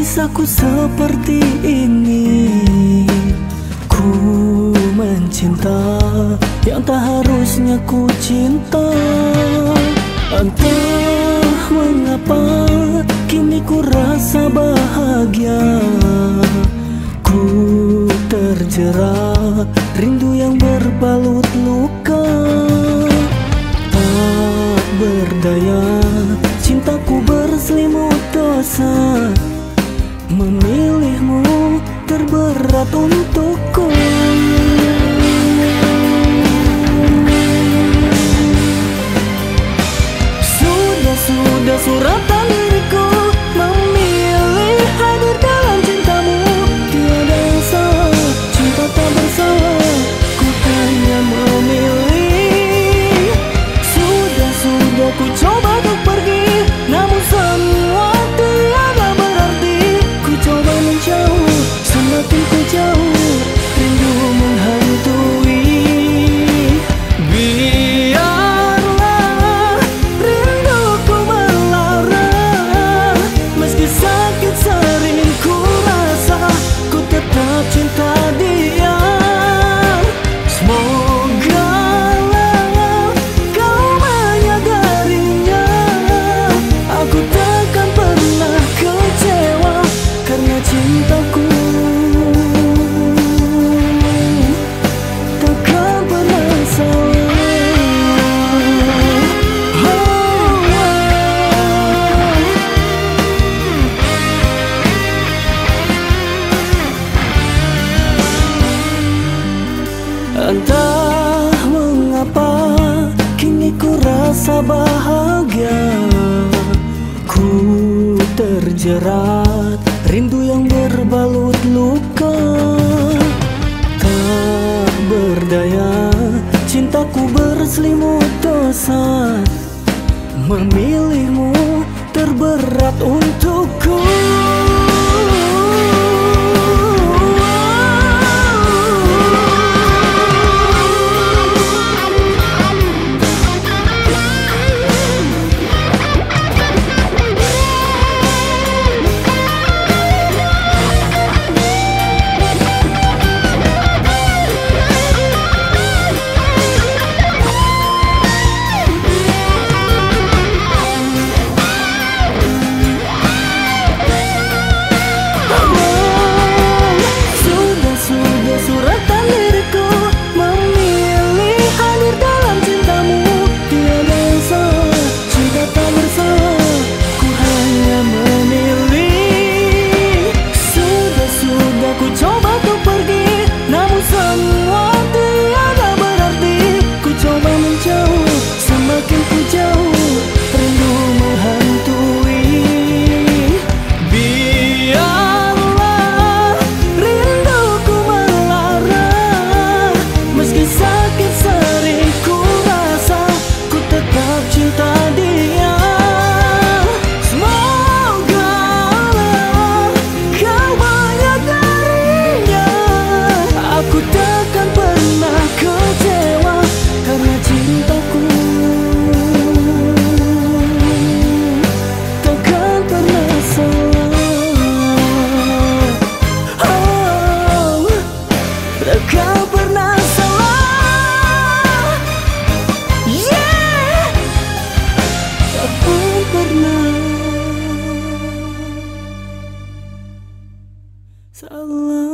Kisahku seperti ini. Ku mencinta Yang tak harusnya ku cinta. Entah mengapa Kini ku rasa bahagia. Ku terjerat Rindu yang berbalut luka. Tak berdaya Cintaku berselimut dosa. Memilihmu terberat untukku. rasa bahagia. Ku terjerat Rindu yang berbalut luka. Tak berdaya Cintaku berselimut dosa. Memilihmu terberat untuk to Allah.